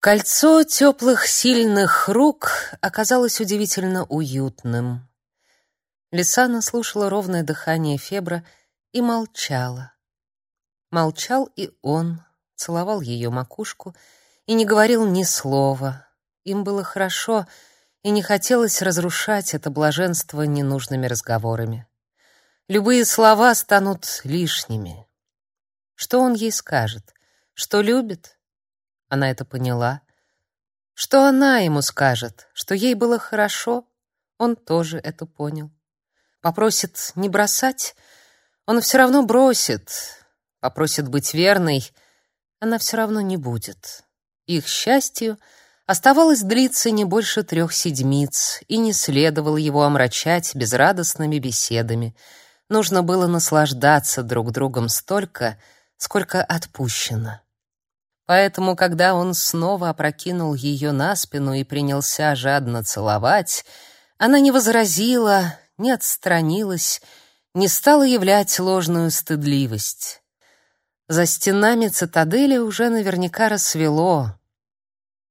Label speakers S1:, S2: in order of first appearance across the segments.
S1: Кольцо теплых, сильных рук оказалось удивительно уютным. Лисана слушала ровное дыхание Фебра и молчала. Молчал и он, целовал ее макушку и не говорил ни слова. Им было хорошо, и не хотелось разрушать это блаженство ненужными разговорами. Любые слова станут лишними. Что он ей скажет? Что любит? Она это поняла. Что она ему скажет? Что ей было хорошо? Он тоже это понял. Попросит не бросать? Он все равно бросит. Попросит быть верной? Она все равно не будет. Их счастью оставалось длиться не больше трех седмиц, и не следовало его омрачать безрадостными беседами. Нужно было наслаждаться друг другом столько, сколько отпущено. Поэтому, когда он снова опрокинул ее на спину и принялся жадно целовать, она не возразила, не отстранилась, не стала являть ложную стыдливость. За стенами цитадели уже наверняка рассвело,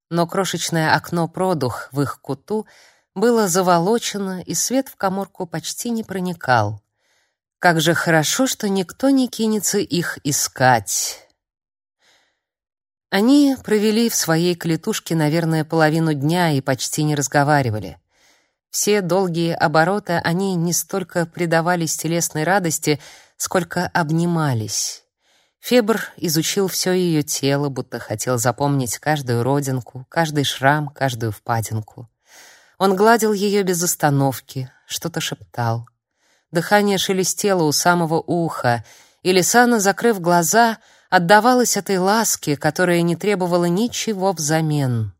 S1: но крошечное окно продух в их куту было заволочено, и свет в каморку почти не проникал. Как же хорошо, что никто не кинется их искать. Они провели в своей клетушке, наверное, половину дня и почти не разговаривали. Все долгие обороты они не столько предавались телесной радости, сколько обнимались. Фебр изучил все ее тело, будто хотел запомнить каждую родинку, каждый шрам, каждую впадинку. Он гладил ее без остановки, что-то шептал. Дыхание шелестело у самого уха, и Лисана, закрыв глаза, — отдавалась этой ласке, которая не требовала ничего взамен.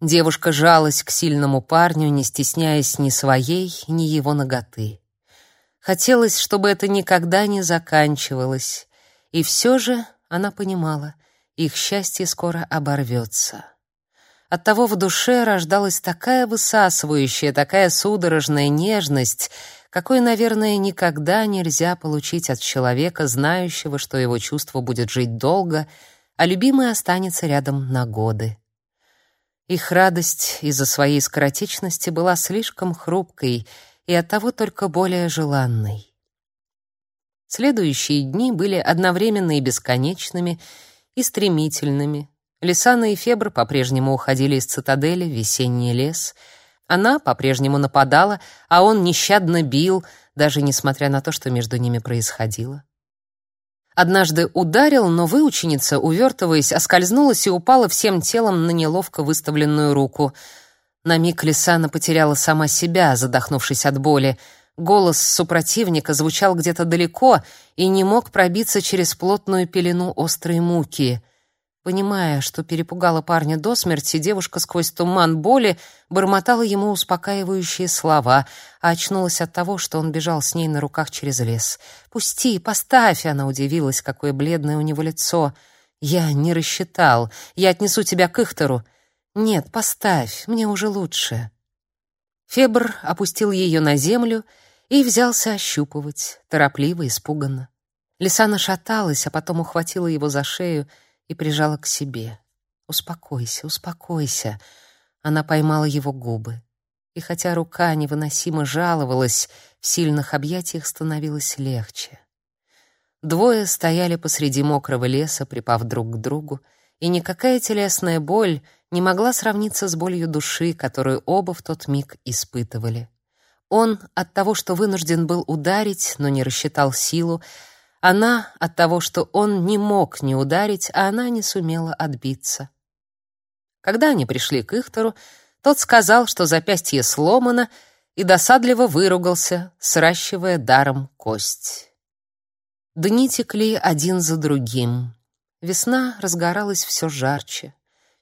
S1: Девушка жалась к сильному парню, не стесняясь ни своей, ни его ноготы. Хотелось, чтобы это никогда не заканчивалось, и все же она понимала, их счастье скоро оборвется. Оттого в душе рождалась такая высасывающая, такая судорожная нежность, какой, наверное, никогда нельзя получить от человека, знающего, что его чувство будет жить долго, а любимый останется рядом на годы. Их радость из-за своей скоротечности была слишком хрупкой и оттого только более желанной. Следующие дни были одновременно и бесконечными, и стремительными. Лисана и Фебр по-прежнему уходили из цитадели в весенний лес — она по-прежнему нападала, а он нещадно бил, даже несмотря на то, что между ними происходило. Однажды ударил, но выученица, увертываясь, оскользнулась и упала всем телом на неловко выставленную руку. На миг Лисана потеряла сама себя, задохнувшись от боли. Голос супротивника звучал где-то далеко и не мог пробиться через плотную пелену острой муки — Понимая, что перепугала парня до смерти, девушка сквозь туман боли бормотала ему успокаивающие слова, а очнулась от того, что он бежал с ней на руках через лес. «Пусти, поставь!» — она удивилась, какое бледное у него лицо. «Я не рассчитал. Я отнесу тебя к Ихтору». «Нет, поставь, мне уже лучше». Фебр опустил ее на землю и взялся ощупывать, торопливо, испуганно. Лисана шаталась, а потом ухватила его за шею — и прижала к себе. «Успокойся, успокойся». Она поймала его губы. И хотя рука невыносимо жаловалась, в сильных объятиях становилось легче. Двое стояли посреди мокрого леса, припав друг к другу, и никакая телесная боль не могла сравниться с болью души, которую оба в тот миг испытывали. Он от того, что вынужден был ударить, но не рассчитал силу, она от того, что он не мог не ударить, а она не сумела отбиться. Когда они пришли к Ихтору, тот сказал, что запястье сломано, и досадливо выругался, сращивая даром кость. Дни текли один за другим. Весна разгоралась все жарче.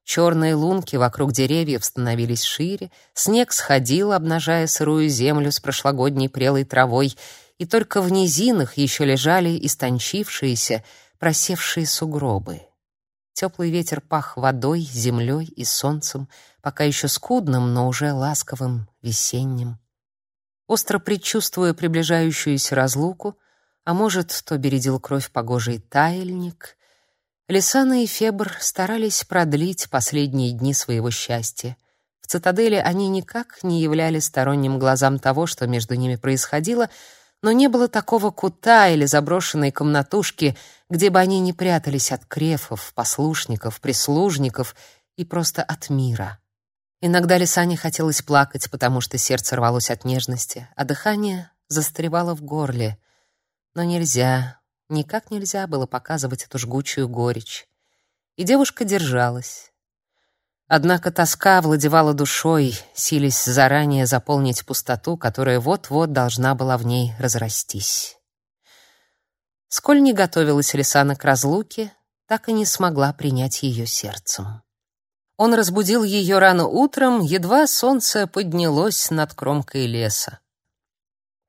S1: Черные лунки вокруг деревьев становились шире, снег сходил, обнажая сырую землю с прошлогодней прелой травой, и только в низинах еще лежали истончившиеся, просевшие сугробы. Теплый ветер пах водой, землей и солнцем, пока еще скудным, но уже ласковым весенним. Остро предчувствуя приближающуюся разлуку, а может, то бередил кровь погожий таяльник, Лисана и Фебр старались продлить последние дни своего счастья. В цитадели они никак не являли сторонним глазам того, что между ними происходило, но не было такого кута или заброшенной комнатушки, где бы они не прятались от крефов, послушников, прислужников и просто от мира. Иногда Лисане хотелось плакать, потому что сердце рвалось от нежности, а дыхание застревало в горле. Но нельзя, никак нельзя было показывать эту жгучую горечь. И девушка держалась. Однако тоска овладевала душой, силясь заранее заполнить пустоту, которая вот-вот должна была в ней разрастись. Сколь не готовилась Лисана к разлуке, так и не смогла принять ее сердцем. Он разбудил ее рано утром, едва солнце поднялось над кромкой леса.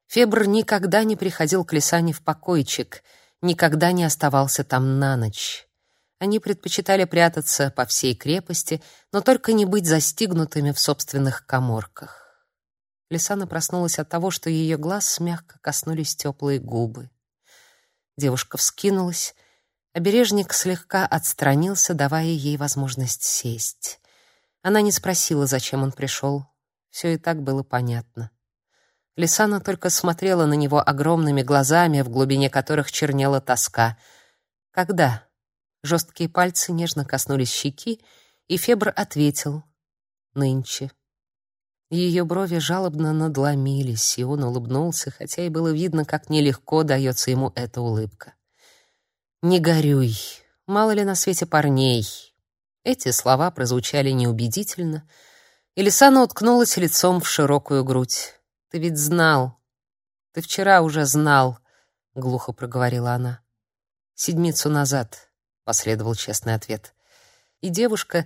S1: Фебр никогда не приходил к Лисане в покойчик, никогда не оставался там на ночь. Они предпочитали прятаться по всей крепости, но только не быть застигнутыми в собственных каморках. Лисана проснулась от того, что ее глаз мягко коснулись теплые губы. Девушка вскинулась, обережник слегка отстранился, давая ей возможность сесть. Она не спросила, зачем он пришел. Все и так было понятно. Лисана только смотрела на него огромными глазами, в глубине которых чернела тоска. Когда? Жесткие пальцы нежно коснулись щеки, и Фебр ответил «Нынче». Ее брови жалобно надломились, и он улыбнулся, хотя и было видно, как нелегко дается ему эта улыбка. «Не горюй, мало ли на свете парней». Эти слова прозвучали неубедительно, и Лисана уткнулась лицом в широкую грудь. «Ты ведь знал. Ты вчера уже знал», — глухо проговорила она. «Седмицу назад последовал честный ответ. И девушка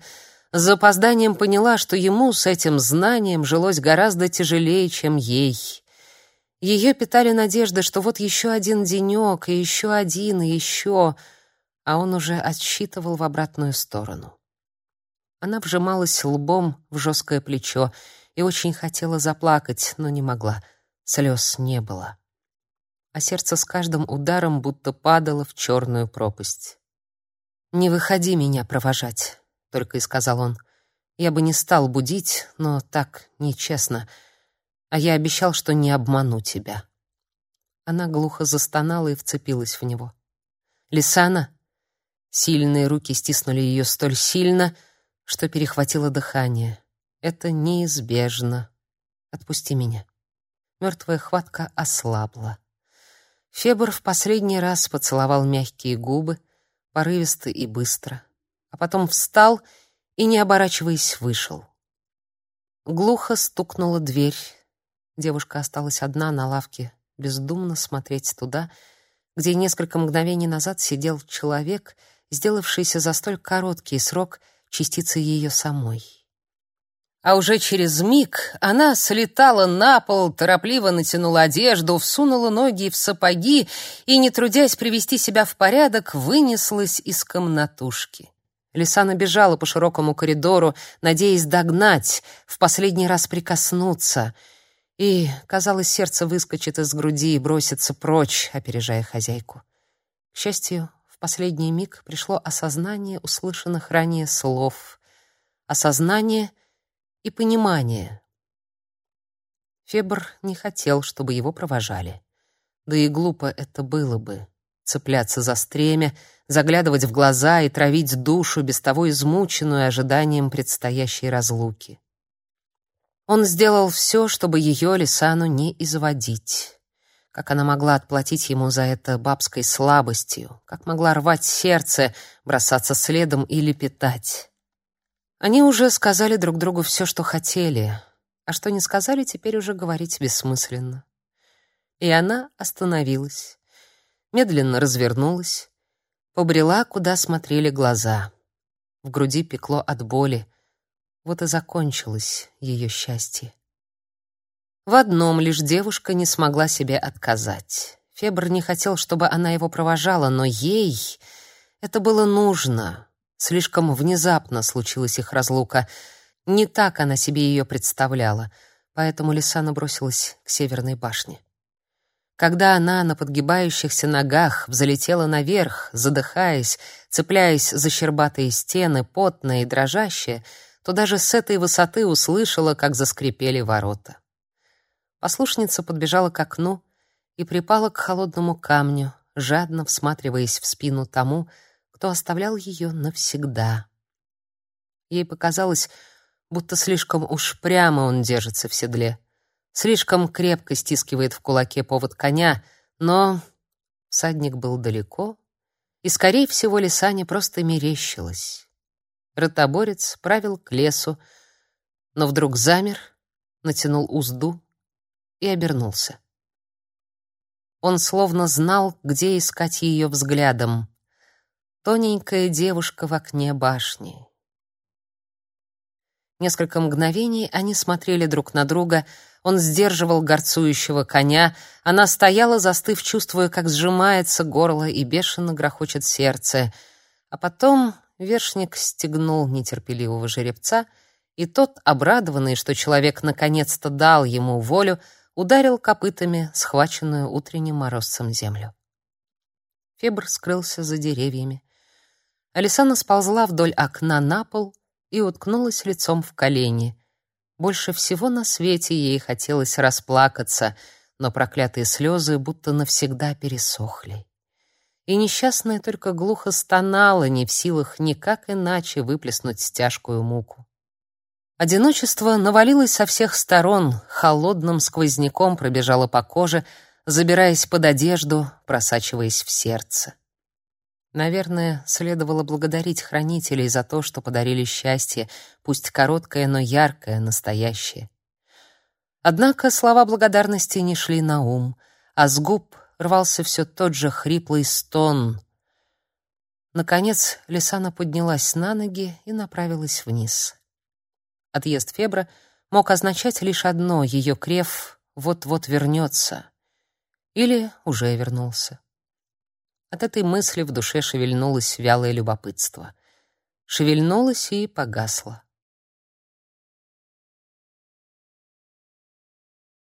S1: с запозданием поняла, что ему с этим знанием жилось гораздо тяжелее, чем ей. Ее питали надежды, что вот еще один денек, и еще один, и еще, а он уже отсчитывал в обратную сторону. Она вжималась лбом в жесткое плечо и очень хотела заплакать, но не могла. Слез не было. А сердце с каждым ударом будто падало в черную пропасть. «Не выходи меня провожать», — только и сказал он. «Я бы не стал будить, но так нечестно. А я обещал, что не обману тебя». Она глухо застонала и вцепилась в него. «Лисана?» Сильные руки стиснули ее столь сильно, что перехватило дыхание. «Это неизбежно. Отпусти меня». Мертвая хватка ослабла. Фебр в последний раз поцеловал мягкие губы, порывисто и быстро, а потом встал и, не оборачиваясь, вышел. Глухо стукнула дверь. Девушка осталась одна на лавке, бездумно смотреть туда, где несколько мгновений назад сидел человек, сделавшийся за столь короткий срок частицей ее самой. А уже через миг она слетала на пол, торопливо натянула одежду, всунула ноги в сапоги и, не трудясь привести себя в порядок, вынеслась из комнатушки. Лисана бежала по широкому коридору, надеясь догнать, в последний раз прикоснуться. И, казалось, сердце выскочит из груди и бросится прочь, опережая хозяйку. К счастью, в последний миг пришло осознание услышанных ранее слов. Осознание — и понимание. Фебр не хотел, чтобы его провожали. Да и глупо это было бы цепляться за стремя, заглядывать в глаза и травить душу без того измученную ожиданием предстоящей разлуки. Он сделал все, чтобы ее Лисану не изводить. Как она могла отплатить ему за это бабской слабостью? Как могла рвать сердце, бросаться следом или питать? Они уже сказали друг другу все, что хотели, а что не сказали, теперь уже говорить бессмысленно. И она остановилась, медленно развернулась, побрела, куда смотрели глаза. В груди пекло от боли. Вот и закончилось ее счастье. В одном лишь девушка не смогла себе отказать. Фебр не хотел, чтобы она его провожала, но ей это было нужно. Слишком внезапно случилась их разлука. Не так она себе ее представляла, поэтому Лисана бросилась к северной башне. Когда она на подгибающихся ногах взлетела наверх, задыхаясь, цепляясь за щербатые стены, потная и дрожащая, то даже с этой высоты услышала, как заскрипели ворота. Послушница подбежала к окну и припала к холодному камню, жадно всматриваясь в спину тому, кто оставлял ее навсегда. Ей показалось, будто слишком уж прямо он держится в седле, слишком крепко стискивает в кулаке повод коня, но всадник был далеко, и, скорее всего, Лисане просто мерещилось. Ротоборец правил к лесу, но вдруг замер, натянул узду и обернулся. Он словно знал, где искать ее взглядом. Тоненькая девушка в окне башни. Несколько мгновений они смотрели друг на друга. Он сдерживал горцующего коня, она стояла, застыв, чувствуя, как сжимается горло и бешено грохочет сердце. А потом вершник стегнул нетерпеливого жеребца, и тот, обрадованный, что человек наконец-то дал ему волю, ударил копытами схваченную утренним морозцем землю. Фебр скрылся за деревьями. Алисана сползла вдоль окна на пол и уткнулась лицом в колени. Больше всего на свете ей хотелось расплакаться, но проклятые слезы будто навсегда пересохли. И несчастная только глухо стонала, не в силах никак иначе выплеснуть тяжкую муку. Одиночество навалилось со всех сторон, холодным сквозняком пробежало по коже, забираясь под одежду, просачиваясь в сердце. Наверное, следовало благодарить хранителей за то, что подарили счастье, пусть короткое, но яркое, настоящее. Однако слова благодарности не шли на ум, а с губ рвался все тот же хриплый стон. Наконец Лисана поднялась на ноги и направилась вниз. Отъезд Фебра мог означать лишь одно — ее крев вот-вот вернется. Или уже вернулся. От этой мысли в душе шевельнулось вялое любопытство. Шевельнулось и погасло.